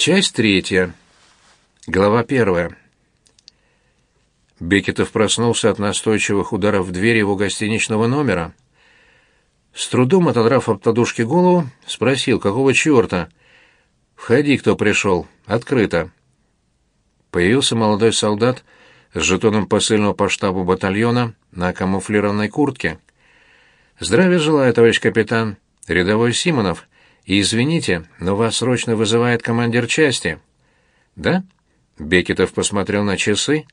Часть третья. Глава первая. Бекетов проснулся от настойчивых ударов в дверь его гостиничного номера. С трудом отодрав от подушки голову, спросил, какого черта? «Входи, кто пришел. Открыто». Появился молодой солдат с жетоном посыльного по штабу батальона на камуфлированной куртке. «Здравия желаю, товарищ капитан. Рядовой Симонов. Извините, но вас срочно вызывает командир части». «Да?» Бекетов посмотрел на часы.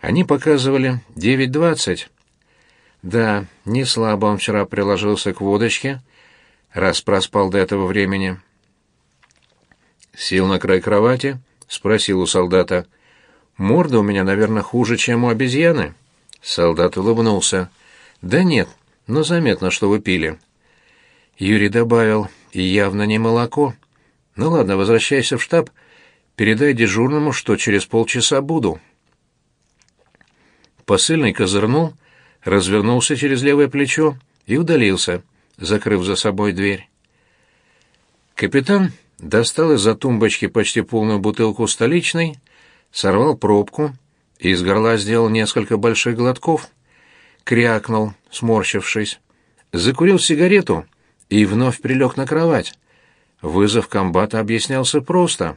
Они показывали девять двадцать. Да, не слабо он вчера приложился к водочке, раз проспал до этого времени. Сел на край кровати, спросил у солдата. «Морда у меня, наверное, хуже, чем у обезьяны?» Солдат улыбнулся. «Да нет, но заметно, что вы пили». Юрий добавил, «И явно не молоко. Ну ладно, возвращайся в штаб, передай дежурному, что через полчаса буду». Посыльный козырнул, развернулся через левое плечо и удалился, закрыв за собой дверь. Капитан достал из-за тумбочки почти полную бутылку столичной, сорвал пробку и из горла сделал несколько больших глотков, крякнул, сморщившись, закурил сигарету и вновь прилег на кровать. Вызов комбата объяснялся просто.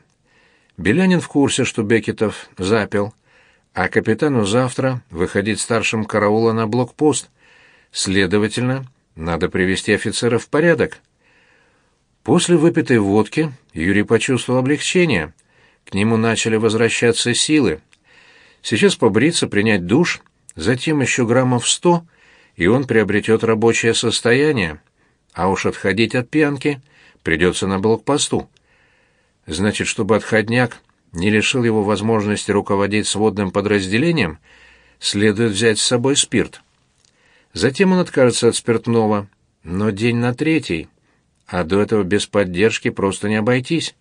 Белянин в курсе, что Бекетов запил — а капитану завтра выходить старшим караула на блокпост. Следовательно, надо привести офицера в порядок. После выпитой водки Юрий почувствовал облегчение. К нему начали возвращаться силы. Сейчас побриться, принять душ, затем еще граммов сто, и он приобретет рабочее состояние. А уж отходить от пьянки придется на блокпосту. Значит, чтобы отходняк не лишил его возможности руководить сводным подразделением, следует взять с собой спирт. Затем он откажется от спиртного, но день на третий, а до этого без поддержки просто не обойтись.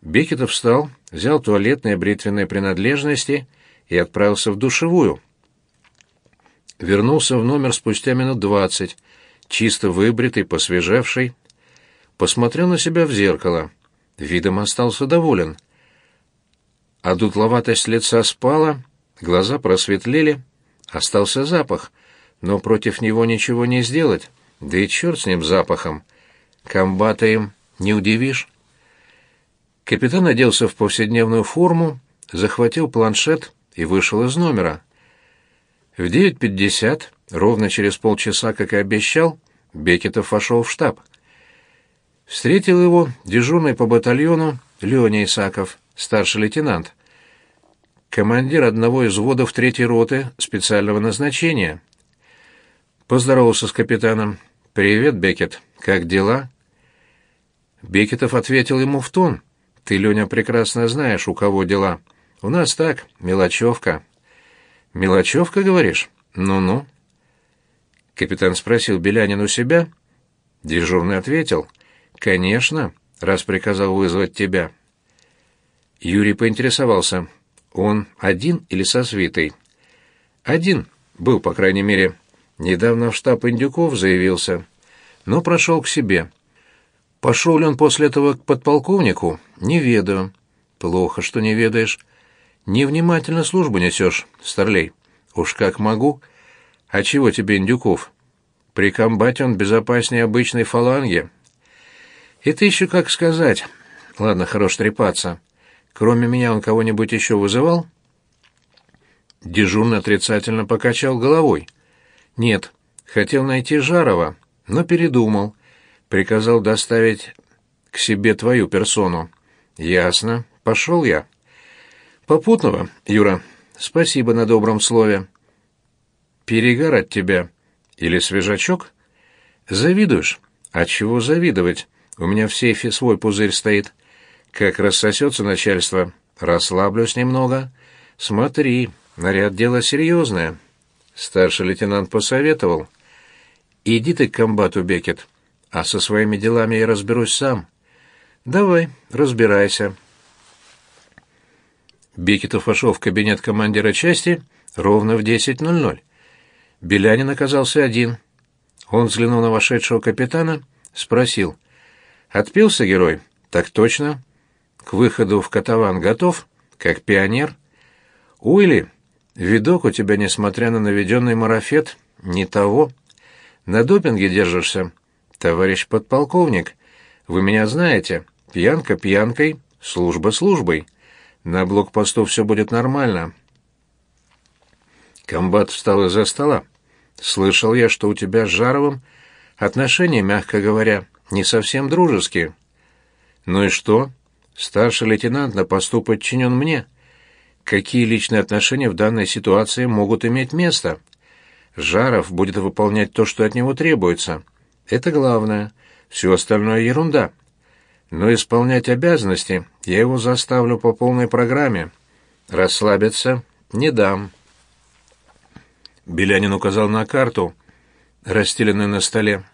Бекетов встал, взял туалетные бритвенные принадлежности и отправился в душевую. Вернулся в номер спустя минут двадцать, чисто выбритый, посвежевший. Посмотрел на себя в зеркало. Видом остался доволен — а дутловатость лица спала, глаза просветлели, остался запах, но против него ничего не сделать, да и черт с ним запахом. Комбата им не удивишь. Капитан оделся в повседневную форму, захватил планшет и вышел из номера. В 9.50, ровно через полчаса, как и обещал, Бекетов вошел в штаб. Встретил его дежурный по батальону Леня Исаков, старший лейтенант, командир одного из взводов третьей роты специального назначения. Поздоровался с капитаном. «Привет, Бекет. Как дела?» Бекетов ответил ему в тон. «Ты, Леня, прекрасно знаешь, у кого дела. У нас так, мелочевка». «Мелочевка, говоришь? Ну-ну». Капитан спросил Белянин у себя. Дежурный ответил. «Конечно, раз приказал вызвать тебя». Юрий поинтересовался. «Он один или со свитой?» «Один. Был, по крайней мере. Недавно в штаб Индюков заявился. Но прошел к себе. Пошел ли он после этого к подполковнику? Не ведаю». «Плохо, что не ведаешь. Невнимательно службу несешь, старлей. Уж как могу. А чего тебе Индюков? При комбате он безопаснее обычной фаланги». «Это еще как сказать. Ладно, хорош трепаться». Кроме меня он кого-нибудь еще вызывал? Дежурный отрицательно покачал головой. Нет, хотел найти Жарова, но передумал. Приказал доставить к себе твою персону. Ясно. Пошел я. Попутного, Юра. Спасибо на добром слове. Перегар от тебя. Или свежачок? Завидуешь? А чего завидовать? У меня в сейфе свой пузырь стоит. Как рассосется начальство, расслаблюсь немного. Смотри, наряд дело серьезное. Старший лейтенант посоветовал. Иди ты к комбату, Бекет, а со своими делами я разберусь сам. Давай, разбирайся. Бекетов вошел в кабинет командира части ровно в 10.00. Белянин оказался один. Он взглянул на вошедшего капитана, спросил. «Отпился герой?» «Так точно. к выходу в Катаван готов, как пионер? Уйли, видок у тебя, несмотря на наведенный марафет, не того. На допинге держишься, товарищ подполковник. Вы меня знаете, пьянка пьянкой, служба службой. На блокпосту все будет нормально. Комбат встал из-за стола. Слышал я, что у тебя с Жаровым отношения, мягко говоря, не совсем дружеские. Ну и что? Старший лейтенант на посту подчинен мне. Какие личные отношения в данной ситуации могут иметь место? Жаров будет выполнять то, что от него требуется. Это главное. Все остальное ерунда. Но исполнять обязанности я его заставлю по полной программе. Расслабиться не дам. Белянин указал на карту, расстеленную на столе.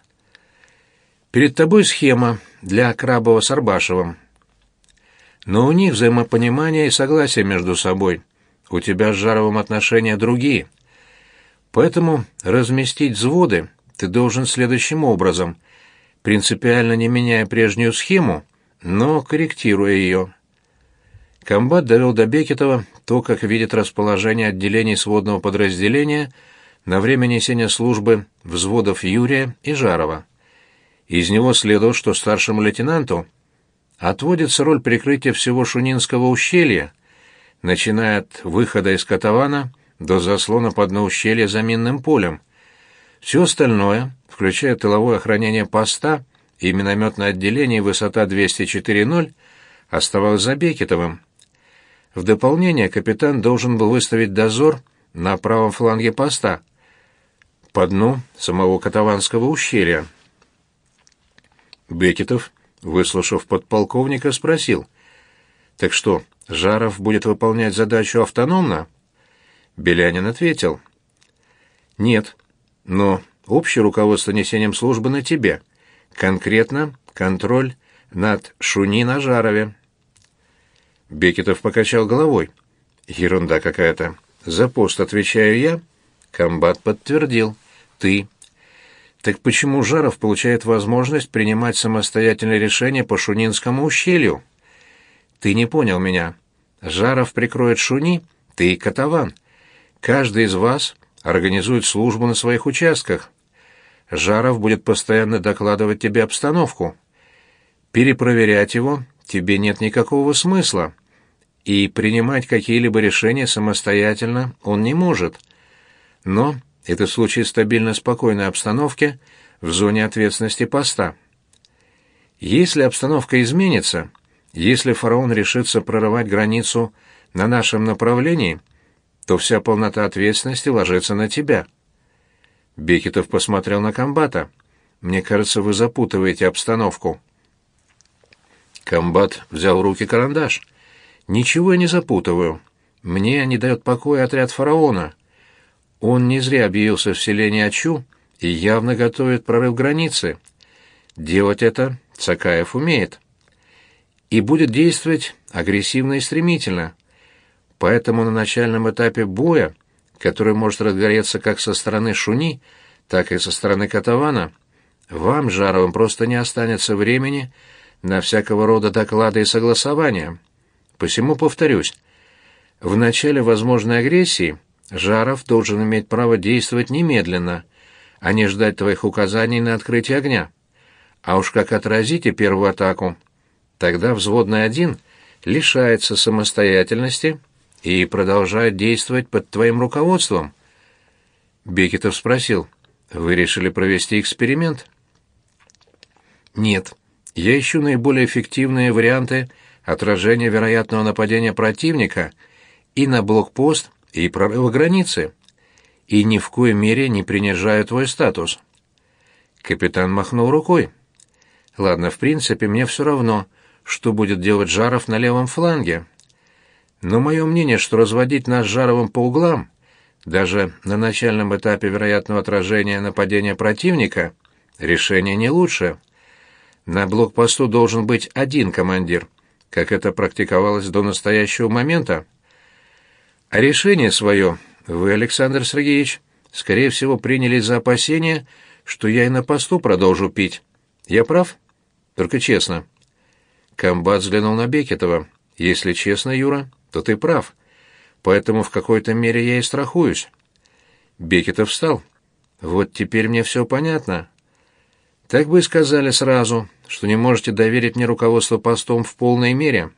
Перед тобой схема для Крабова с Арбашевым. Но у них взаимопонимание и согласие между собой. У тебя с Жаровым отношения другие. Поэтому разместить взводы ты должен следующим образом, принципиально не меняя прежнюю схему, но корректируя ее. Комбат довел до Бекетова то, как видит расположение отделений сводного подразделения на время несения службы взводов Юрия и Жарова. Из него следовало, что старшему лейтенанту отводится роль прикрытия всего Шунинского ущелья, начиная от выхода из Катавана до заслона под дно ущелья за минным полем. Все остальное, включая тыловое охранение поста и минометное отделение высота 204.0, оставалось за Бекетовым. В дополнение капитан должен был выставить дозор на правом фланге поста, по дну самого Катаванского ущелья. Бекетов, выслушав подполковника, спросил, «Так что, Жаров будет выполнять задачу автономно?» Белянин ответил, «Нет, но общее руководство несением службы на тебе, конкретно контроль над Шуни на Жарове». Бекетов покачал головой. «Ерунда какая-то. За пост отвечаю я». Комбат подтвердил. «Ты». «Так почему Жаров получает возможность принимать самостоятельные решения по Шунинскому ущелью?» «Ты не понял меня. Жаров прикроет Шуни, ты и Катаван. Каждый из вас организует службу на своих участках. Жаров будет постоянно докладывать тебе обстановку. Перепроверять его тебе нет никакого смысла, и принимать какие-либо решения самостоятельно он не может. Но это случай стабильно спокойной обстановки в зоне ответственности поста. Если обстановка изменится, если фараон решится прорывать границу на нашем направлении, то вся полнота ответственности ложится на тебя. Бекетов посмотрел на комбата. Мне кажется, вы запутываете обстановку. Комбат взял в руки карандаш. «Ничего я не запутываю. Мне не дает покоя отряд фараона. Он не зря объявился в селении Ачу и явно готовит прорыв границы. Делать это Цакаев умеет. И будет действовать агрессивно и стремительно. Поэтому на начальном этапе боя, который может разгореться как со стороны Шуни, так и со стороны Катавана, вам, Жаровым, просто не останется времени на всякого рода доклады и согласования. Посему повторюсь, в начале возможной агрессии Жаров должен иметь право действовать немедленно, а не ждать твоих указаний на открытие огня. А уж как отразите первую атаку, тогда взводный один лишается самостоятельности и продолжает действовать под твоим руководством. Бекетов спросил, «Вы решили провести эксперимент?» «Нет», я ищу наиболее эффективные варианты отражения вероятного нападения противника и на блокпост, и прорыва границы. И ни в коей мере не принижаю твой статус. Капитан махнул рукой. Ладно, в принципе, мне все равно, что будет делать Жаров на левом фланге. Но мое мнение, что разводить нас Жаровым по углам, даже на начальном этапе вероятного отражения нападения противника, решение не лучшее. На блокпосту должен быть один командир, как это практиковалось до настоящего момента. А решение свое вы, Александр Сергеевич, скорее всего, приняли за опасение, что я и на посту продолжу пить. Я прав? Только честно. Комбат взглянул на Бекетова. «Если честно, Юра, то ты прав. Поэтому в какой-то мере я и страхуюсь». Бекетов встал. «Вот теперь мне все понятно. Так бы и сказали сразу, что не можете доверить мне руководство постом в полной мере.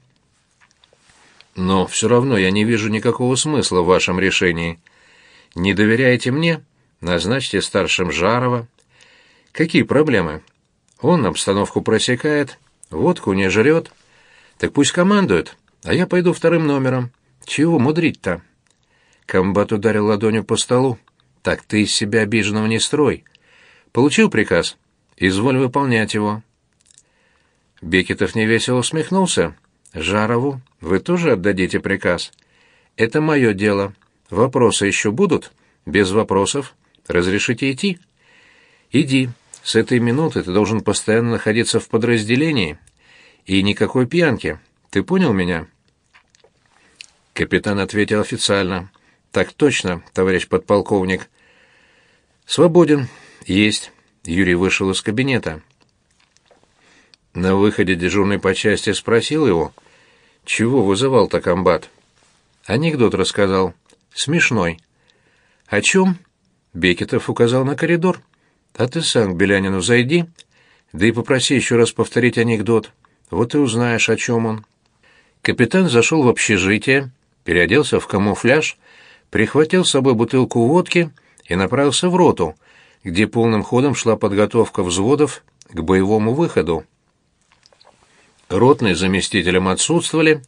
Но все равно я не вижу никакого смысла в вашем решении. Не доверяете мне? Назначьте старшим Жарова. Какие проблемы? Он обстановку просекает, водку не жрет. Так пусть командует, а я пойду вторым номером. Чего мудрить-то? Комбат ударил ладонью по столу. Так ты из себя обиженного не строй. Получил приказ? Изволь выполнять его. Бекетов невесело усмехнулся. Жарову вы тоже отдадите приказ? Это мое дело. Вопросы еще будут? Без вопросов. Разрешите идти? Иди. С этой минуты ты должен постоянно находиться в подразделении. И никакой пьянки. Ты понял меня? Капитан ответил официально. Так точно, товарищ подполковник. Свободен. Есть. Юрий вышел из кабинета. На выходе дежурный по части спросил его, чего вызывал-то комбат. Анекдот рассказал. Смешной. О чем? Бекетов указал на коридор. А ты сам к Белянину зайди, да и попроси еще раз повторить анекдот. Вот и узнаешь, о чем он. Капитан зашел в общежитие, переоделся в камуфляж, прихватил с собой бутылку водки и направился в роту, где полным ходом шла подготовка взводов к боевому выходу. Ротные заместителем отсутствовали,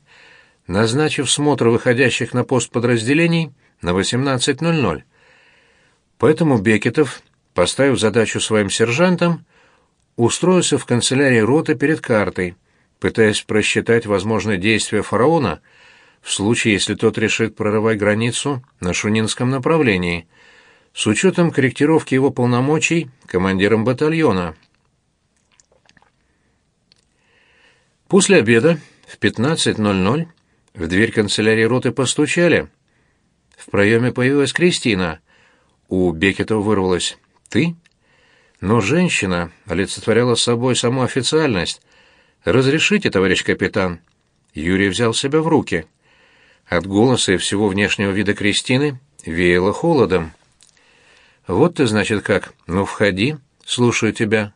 назначив смотр выходящих на пост подразделений на 18.00. Поэтому Бекетов, поставив задачу своим сержантам, устроился в канцелярии роты перед картой, пытаясь просчитать возможные действия фараона в случае, если тот решит прорывать границу на Шунинском направлении, с учетом корректировки его полномочий командиром батальона. После обеда в 15.00 в дверь канцелярии роты постучали. В проеме появилась Кристина. У Бекетова вырвалось «Ты?» Но женщина олицетворяла собой саму официальность. «Разрешите, товарищ капитан?» Юрий взял себя в руки. От голоса и всего внешнего вида Кристины веяло холодом. «Вот ты, значит, как. Ну, входи. Слушаю тебя».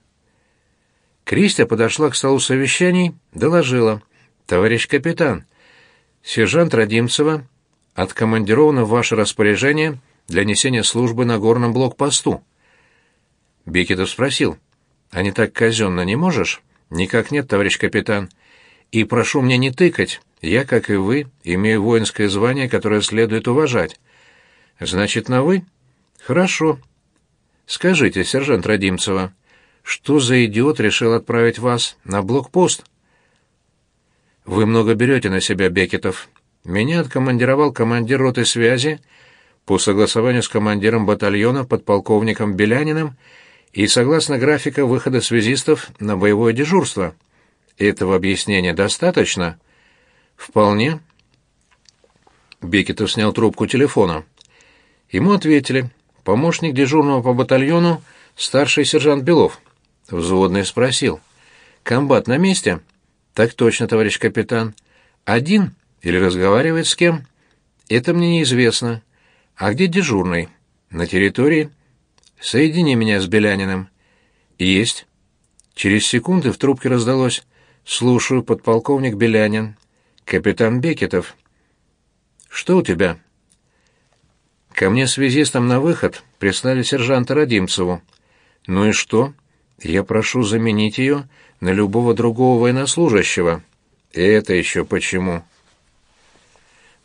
Кристия подошла к столу совещаний, доложила. «Товарищ капитан, сержант Родимцева откомандирована в ваше распоряжение для несения службы на горном блокпосту». Бекетов спросил. «А не так казенно не можешь?» «Никак нет, товарищ капитан. И прошу мне не тыкать. Я, как и вы, имею воинское звание, которое следует уважать». «Значит, на «вы»?» «Хорошо. Скажите, сержант Родимцева, что за идиот решил отправить вас на блокпост? Вы много берете на себя, Бекетов. Меня откомандировал командир роты связи по согласованию с командиром батальона подполковником Беляниным и согласно графика выхода связистов на боевое дежурство. Этого объяснения достаточно? Вполне. Бекетов снял трубку телефона. Ему ответили. Помощник дежурного по батальону, старший сержант Белов. Взводный спросил. «Комбат на месте?» «Так точно, товарищ капитан. Один или разговаривает с кем?» «Это мне неизвестно. А где дежурный?» «На территории?» «Соедини меня с Беляниным». «Есть». Через секунды в трубке раздалось «Слушаю, подполковник Белянин». «Капитан Бекетов». «Что у тебя?» «Ко мне связистом на выход прислали сержанта Родимцеву». «Ну и что?» Я прошу заменить ее на любого другого военнослужащего. Это еще почему?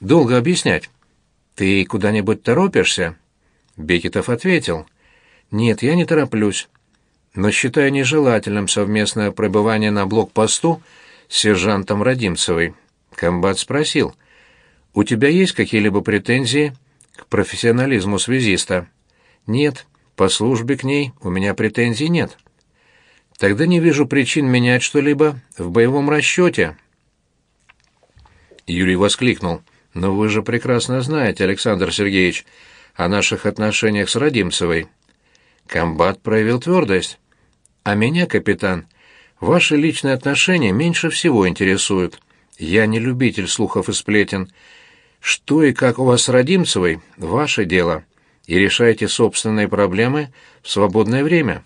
Долго объяснять. Ты куда-нибудь торопишься? Бекетов ответил. Нет, я не тороплюсь. Но считаю нежелательным совместное пребывание на блокпосту с сержантом Родимцевой. Комбат спросил. У тебя есть какие-либо претензии к профессионализму связиста? Нет, по службе к ней у меня претензий нет. Тогда не вижу причин менять что-либо в боевом расчете. Юрий воскликнул. «Но вы же прекрасно знаете, Александр Сергеевич, о наших отношениях с Родимцевой». Комбат проявил твердость. «А меня, капитан, Ваши личные отношения меньше всего интересуют. Я не любитель слухов и сплетен. Что и как у вас с Родимцевой — ваше дело. И решайте собственные проблемы в свободное время.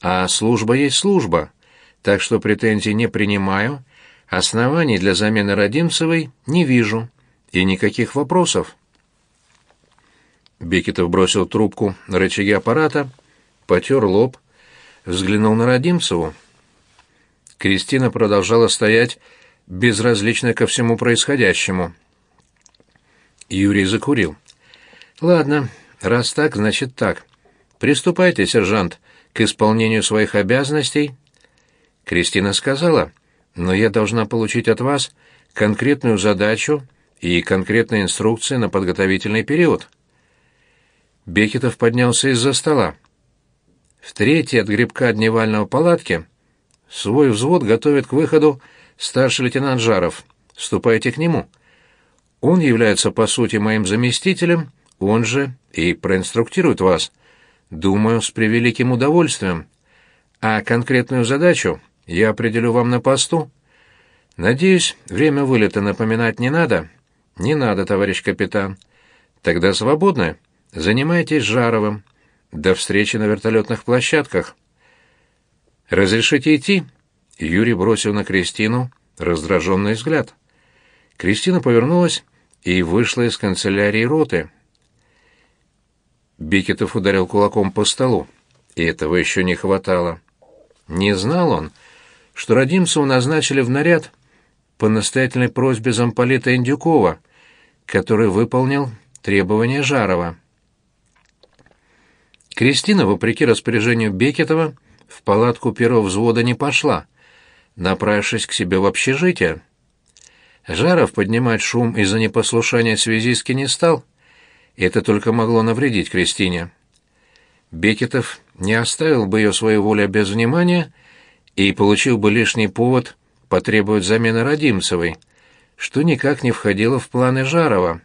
А служба есть служба, так что претензий не принимаю, оснований для замены Родимцевой не вижу и никаких вопросов. Бекетов бросил трубку на рычаги аппарата, потер лоб, взглянул на Родимцеву. Кристина продолжала стоять, безразличная ко всему происходящему. Юрий закурил. «Ладно, раз так, значит так. Приступайте, сержант, к исполнению своих обязанностей». Кристина сказала, «Но я должна получить от вас конкретную задачу и конкретные инструкции на подготовительный период». Бекетов поднялся из-за стола. В третьей от грибка дневального палатки свой взвод готовит к выходу старший лейтенант Жаров. Ступайте к нему. Он является, по сути, моим заместителем, он же и проинструктирует вас. Думаю, с превеликим удовольствием. А конкретную задачу я определю вам на посту. Надеюсь, время вылета напоминать не надо? Не надо, товарищ капитан. Тогда свободны. Занимайтесь Жаровым. До встречи на вертолетных площадках. Разрешите идти? Юрий бросил на Кристину раздраженный взгляд. Кристина повернулась и вышла из канцелярии роты. Бикетов ударил кулаком по столу. И этого еще не хватало. Не знал он, что Родимцеву назначили в наряд по настоятельной просьбе замполита Индюкова, который выполнил требования Жарова. Кристина, вопреки распоряжению Бекетова, в палатку первого взвода не пошла, направившись к себе в общежитие. Жаров поднимать шум из-за непослушания связистки не стал. Это только могло навредить Кристине. Бекетов не оставил бы ее своей воле без внимания и получил бы лишний повод потребовать замены Родимцевой, что никак не входило в планы Жарова.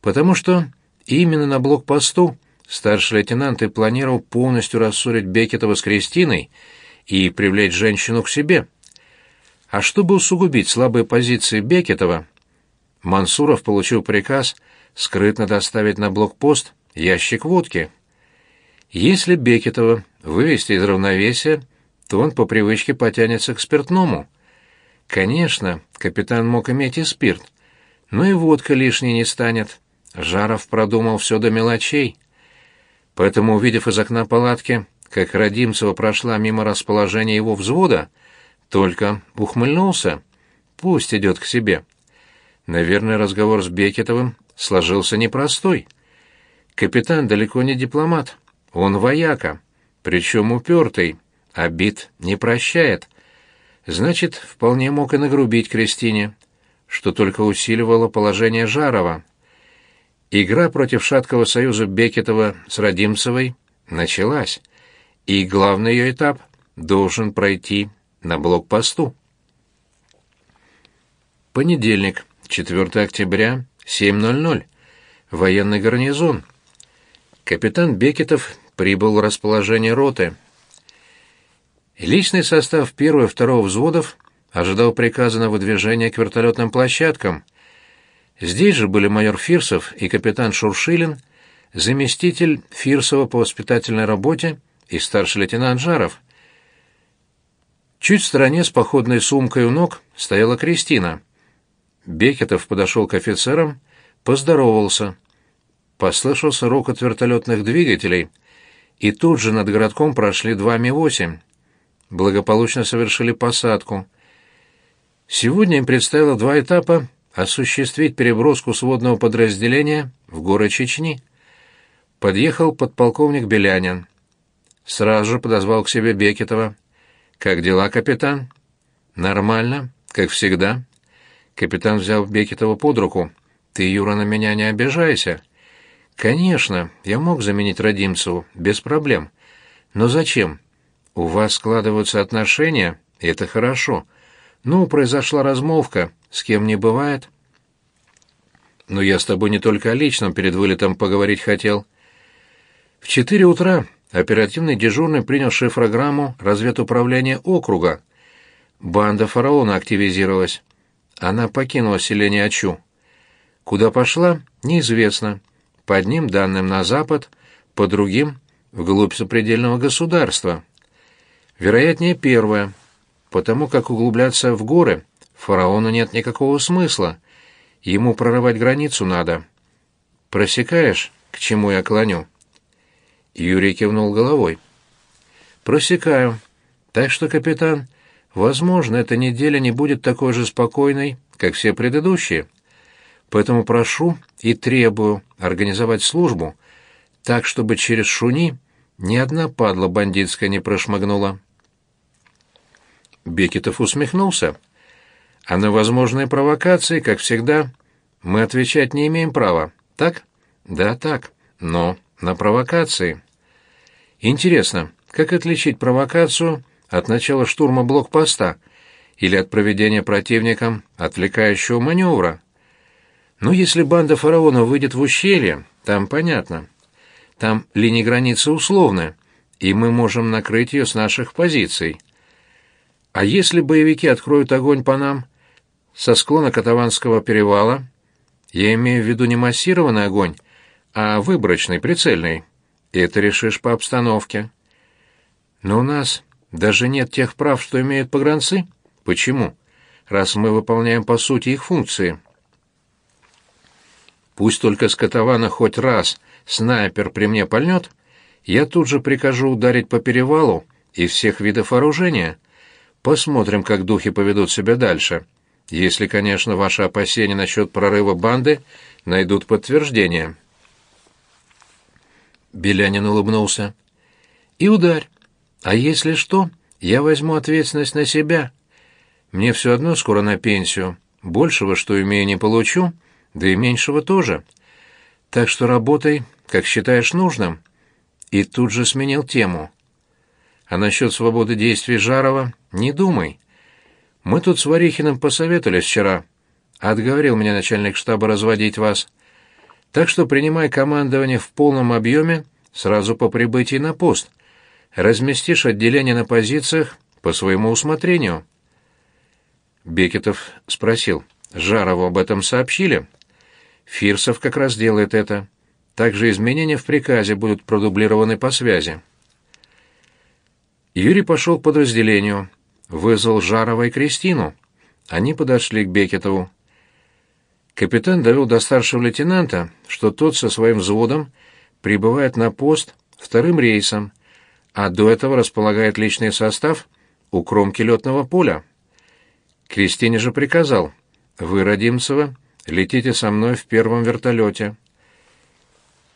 Потому что именно на блокпосту Старший лейтенант и планировал полностью рассорить Бекетова с Кристиной и привлечь женщину к себе. А чтобы усугубить слабые позиции Бекетова, Мансуров получил приказ скрытно доставить на блокпост ящик водки. Если Бекетова вывести из равновесия, то он по привычке потянется к спиртному. Конечно, капитан мог иметь и спирт, но и водка лишней не станет. Жаров продумал все до мелочей. Поэтому, увидев из окна палатки, как Родимцева прошла мимо расположения его взвода, только ухмыльнулся. Пусть идет к себе. Наверное, разговор с Бекетовым сложился непростой. Капитан далеко не дипломат. Он вояка, причем упертый, обид не прощает. Значит, вполне мог и нагрубить Кристине, что только усиливало положение Жарова. Игра против шаткого союза Бекетова с Родимцевой началась, и главный ее этап должен пройти на блокпосту. Понедельник, 4 октября, 7.00. Военный гарнизон. Капитан Бекетов прибыл в расположение роты. Личный состав первого и второго взводов ожидал приказа на выдвижение к вертолетным площадкам – Здесь же были майор Фирсов и капитан Шуршилин, заместитель Фирсова по воспитательной работе и старший лейтенант Жаров. Чуть в стороне с походной сумкой у ног стояла Кристина. Бекетов подошел к офицерам, поздоровался. Послышался рокот вертолетных двигателей, и тут же над городком прошли два Ми-8. Благополучно совершили посадку. Сегодня им предстояло два этапа осуществить переброску сводного подразделения в горы Чечни. Подъехал подполковник Белянин. Сразу же подозвал к себе Бекетова. «Как дела, капитан?» «Нормально, как всегда». Капитан взял Бекетова под руку. «Ты, Юра, на меня не обижайся». «Конечно, я мог заменить Родимцеву, без проблем. Но зачем? У вас складываются отношения, и это хорошо. Ну, произошла размолвка, с кем не бывает. Но я с тобой не только о личном перед вылетом поговорить хотел. В четыре утра оперативный дежурный принял шифрограмму разведуправления округа Банда фараона активизировалась. Она покинула селение Ачу. Куда пошла, неизвестно. По одним данным на запад, по другим — вглубь сопредельного государства. Вероятнее первое, потому как углубляться в горы фараону нет никакого смысла. Ему прорывать границу надо. Просекаешь, к чему я клоню?» Юрий кивнул головой. «Просекаю. Так что, капитан, возможно, эта неделя не будет такой же спокойной, как все предыдущие. Поэтому прошу и требую организовать службу так, чтобы через шуни ни одна падла бандитская не прошмыгнула». Бекетов усмехнулся. «А на возможные провокации, как всегда, мы отвечать не имеем права, так?» «Да, так. Но на провокации». «Интересно, как отличить провокацию от начала штурма блокпоста или от проведения противником отвлекающего маневра?» «Ну, если банда фараона выйдет в ущелье, там понятно. Там линия границы условная, и мы можем накрыть ее с наших позиций». А если боевики откроют огонь по нам со склона Катаванского перевала, я имею в виду не массированный огонь, а выборочный, прицельный, это решишь по обстановке. Но у нас даже нет тех прав, что имеют погранцы. Почему? Раз мы выполняем по сути их функции. Пусть только с хоть раз снайпер при мне пальнет, я тут же прикажу ударить по перевалу и всех видов оружия. Посмотрим, как духи поведут себя дальше. Если, конечно, ваши опасения насчет прорыва банды найдут подтверждение. Белянин улыбнулся. И ударь. А если что, я возьму ответственность на себя. Мне все одно скоро на пенсию. Большего, что имею, не получу, да и меньшего тоже. Так что работай, как считаешь нужным. И тут же сменил тему. А насчет свободы действий Жарова не думай. Мы тут с Варихиным посоветовались вчера. Отговорил меня начальник штаба разводить вас. Так что принимай командование в полном объеме сразу по прибытии на пост. Разместишь отделение на позициях по своему усмотрению. Бекетов спросил. Жарову об этом сообщили? Фирсов как раз делает это. Также изменения в приказе будут продублированы по связи. Юрий пошел к подразделению, вызвал Жарова и Кристину. Они подошли к Бекетову. Капитан довел до старшего лейтенанта, что тот со своим взводом прибывает на пост вторым рейсом, а до этого располагает личный состав у кромки летного поля. Кристине же приказал, «Вы, Родимцева, летите со мной в первом вертолете».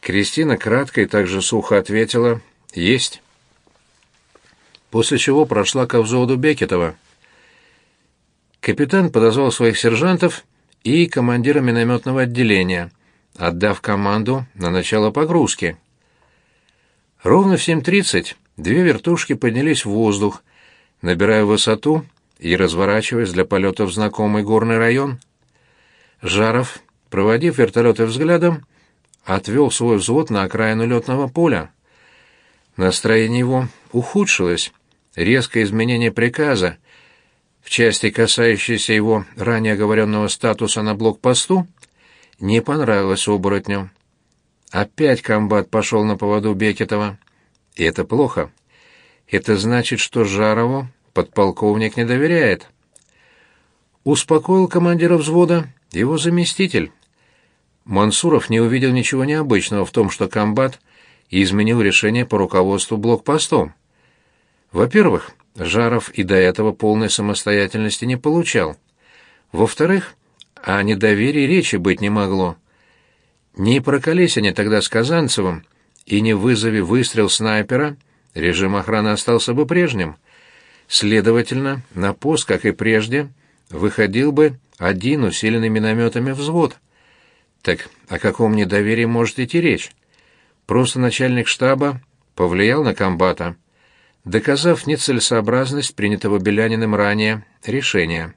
Кристина кратко и также сухо ответила, «Есть» после чего прошла ко взводу Бекетова. Капитан подозвал своих сержантов и командира минометного отделения, отдав команду на начало погрузки. Ровно в 7.30 две вертушки поднялись в воздух, набирая высоту и разворачиваясь для полета в знакомый горный район. Жаров, проводив вертолеты взглядом, отвел свой взвод на окраину летного поля. Настроение его ухудшилось резкое изменение приказа в части, касающейся его ранее оговоренного статуса на блокпосту, не понравилось оборотню. Опять комбат пошел на поводу Бекетова. И это плохо. Это значит, что Жарову подполковник не доверяет. Успокоил командира взвода его заместитель. Мансуров не увидел ничего необычного в том, что комбат изменил решение по руководству блокпостом. Во-первых, Жаров и до этого полной самостоятельности не получал. Во-вторых, о недоверии речи быть не могло. Не прокались они тогда с Казанцевым, и не вызови выстрел снайпера, режим охраны остался бы прежним. Следовательно, на пост, как и прежде, выходил бы один усиленный минометами взвод. Так о каком недоверии может идти речь? Просто начальник штаба повлиял на комбата доказав нецелесообразность принятого Беляниным ранее решения.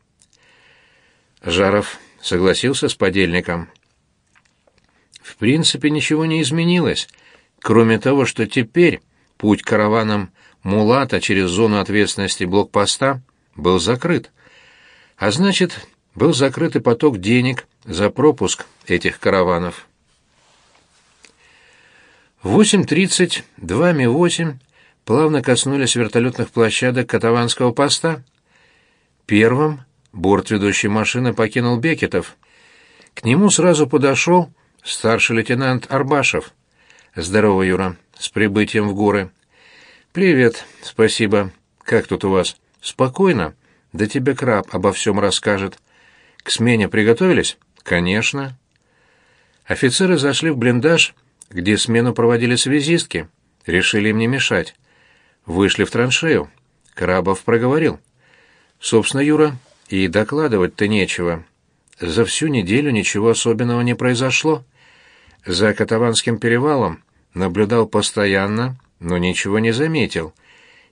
Жаров согласился с подельником. В принципе, ничего не изменилось, кроме того, что теперь путь караваном Мулата через зону ответственности блокпоста был закрыт. А значит, был закрыт и поток денег за пропуск этих караванов. В 8.30 два Ми-8 плавно коснулись вертолетных площадок Катаванского поста. Первым борт ведущей машины покинул Бекетов. К нему сразу подошел старший лейтенант Арбашев. «Здорово, Юра. С прибытием в горы». «Привет. Спасибо. Как тут у вас?» «Спокойно. Да тебе краб обо всем расскажет». «К смене приготовились?» «Конечно». Офицеры зашли в блиндаж, где смену проводили связистки. Решили им не мешать. Вышли в траншею. Крабов проговорил. «Собственно, Юра, и докладывать-то нечего. За всю неделю ничего особенного не произошло. За Катаванским перевалом наблюдал постоянно, но ничего не заметил.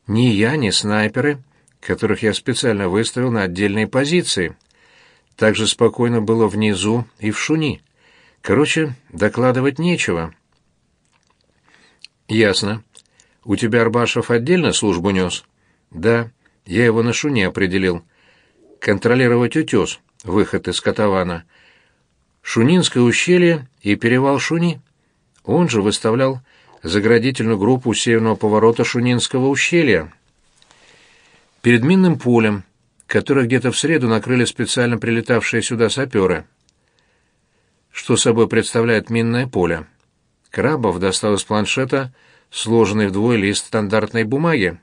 Ни я, ни снайперы, которых я специально выставил на отдельные позиции. Также спокойно было внизу и в Шуни. Короче, докладывать нечего. Ясно. У тебя Арбашев отдельно службу нес? Да, я его на Шуне определил. Контролировать утес, выход из Катавана. Шунинское ущелье и перевал Шуни. Он же выставлял заградительную группу северного поворота Шунинского ущелья. Перед минным полем, которое где-то в среду накрыли специально прилетавшие сюда саперы. Что собой представляет минное поле? Крабов достал из планшета сложенный вдвое лист стандартной бумаги.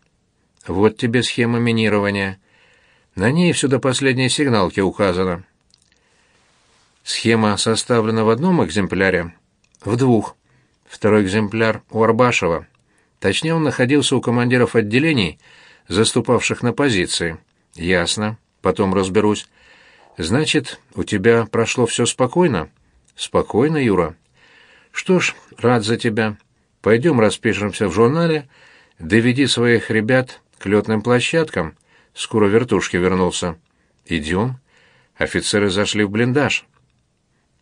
Вот тебе схема минирования. На ней все до последней сигналки указано. Схема составлена в одном экземпляре, в двух. Второй экземпляр у Арбашева. Точнее, он находился у командиров отделений, заступавших на позиции. Ясно. Потом разберусь. Значит, у тебя прошло все спокойно? Спокойно, Юра. Что ж, рад за тебя. Пойдем распишемся в журнале, доведи своих ребят к летным площадкам. Скоро вертушки вернутся. Идем. Офицеры зашли в блиндаж.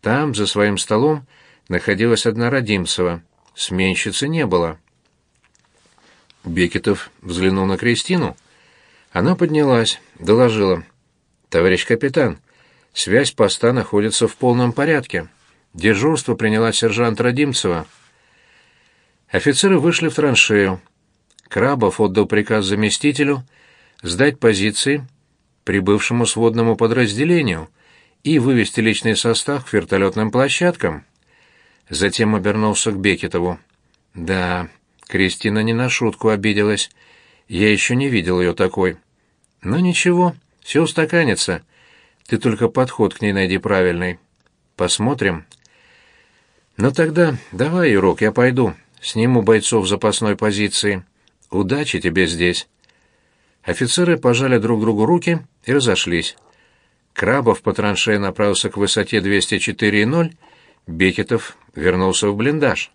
Там, за своим столом, находилась одна Родимцева. Сменщицы не было. Бекетов взглянул на Кристину. Она поднялась, доложила. «Товарищ капитан, связь поста находится в полном порядке. Дежурство приняла сержант Родимцева». Офицеры вышли в траншею. Крабов отдал приказ заместителю сдать позиции прибывшему сводному подразделению — и вывести личный состав к вертолетным площадкам. Затем обернулся к Бекетову. Да, Кристина не на шутку обиделась. Я еще не видел ее такой. Но ничего, все устаканится. Ты только подход к ней найди правильный. Посмотрим. Ну тогда давай, Ирок, я пойду. Сниму бойцов запасной позиции. Удачи тебе здесь. Офицеры пожали друг другу руки и разошлись. Крабов по траншее направился к высоте 204,0, Бекетов вернулся в блиндаж.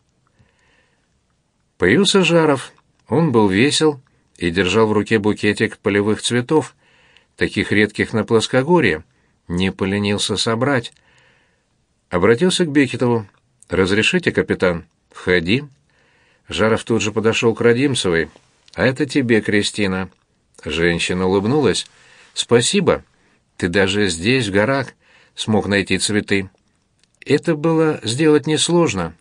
Появился Жаров. Он был весел и держал в руке букетик полевых цветов, таких редких на плоскогорье, не поленился собрать. Обратился к Бекетову. «Разрешите, капитан?» «Входи». Жаров тут же подошел к Родимцевой. «А это тебе, Кристина». Женщина улыбнулась. «Спасибо». Ты даже здесь, в горах, смог найти цветы. Это было сделать несложно.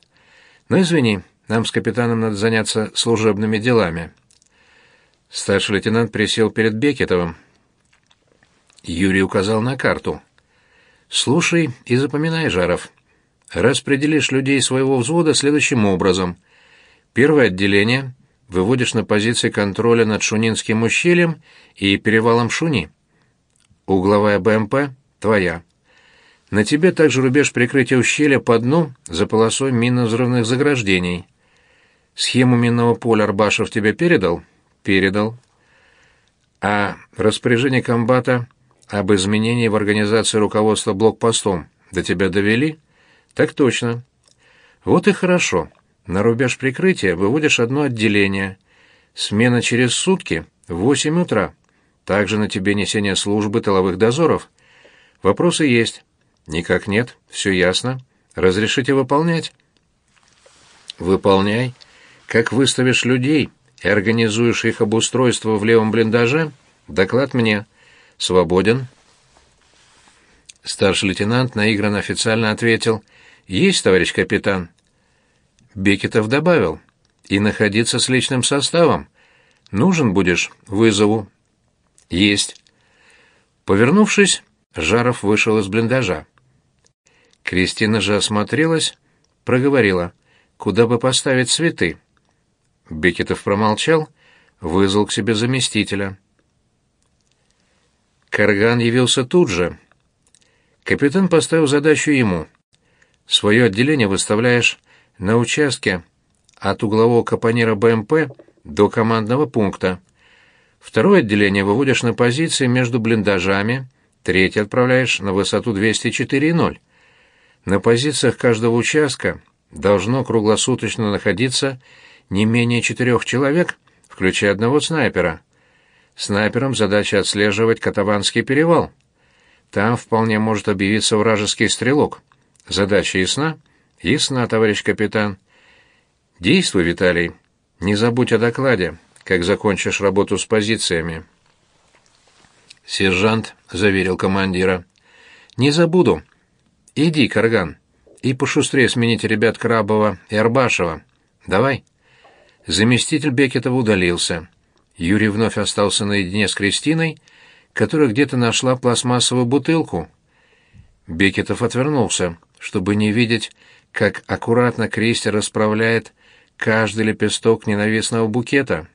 Но извини, нам с капитаном надо заняться служебными делами. Старший лейтенант присел перед Бекетовым. Юрий указал на карту. «Слушай и запоминай, Жаров. Распределишь людей своего взвода следующим образом. Первое отделение выводишь на позиции контроля над Шунинским ущельем и перевалом Шуни. Угловая БМП твоя. На тебе также рубеж прикрытия ущелья по дну за полосой минно-взрывных заграждений. Схему минного поля Арбашев тебе передал? Передал. А распоряжение комбата об изменении в организации руководства блокпостом до тебя довели? Так точно. Вот и хорошо. На рубеж прикрытия выводишь одно отделение. Смена через сутки в восемь утра. Также на тебе несение службы тыловых дозоров. Вопросы есть? Никак нет. Все ясно. Разрешите выполнять? Выполняй. Как выставишь людей и организуешь их обустройство в левом блиндаже, доклад мне. Свободен?» Старший лейтенант наигранно официально ответил «Есть, товарищ капитан». Бекетов добавил «И находиться с личным составом. Нужен будешь, вызову». «Есть». Повернувшись, Жаров вышел из блиндажа. Кристина же осмотрелась, проговорила, куда бы поставить цветы. Бекетов промолчал, вызвал к себе заместителя. Карган явился тут же. Капитан поставил задачу ему. Свое отделение выставляешь на участке от углового капонира БМП до командного пункта. Второе отделение выводишь на позиции между блиндажами, третье отправляешь на высоту 204,0. На позициях каждого участка должно круглосуточно находиться не менее четырех человек, включая одного снайпера. Снайперам задача отслеживать Катаванский перевал. Там вполне может объявиться вражеский стрелок. Задача ясна? Ясна, товарищ капитан. Действуй, Виталий. Не забудь о докладе, как закончишь работу с позициями. Сержант заверил командира. Не забуду. Иди, Карган, и пошустрее смените ребят Крабова и Арбашева. Давай. Заместитель Бекетова удалился. Юрий вновь остался наедине с Кристиной, которая где-то нашла пластмассовую бутылку. Бекетов отвернулся, чтобы не видеть, как аккуратно Кристи расправляет каждый лепесток ненавистного букета.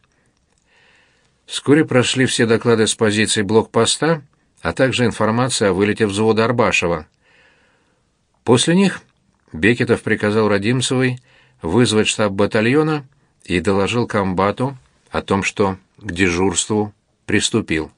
Вскоре прошли все доклады с позиции блокпоста, а также информация о вылете взвода Арбашева. После них Бекетов приказал Родимцевой вызвать штаб батальона и доложил комбату о том, что к дежурству приступил.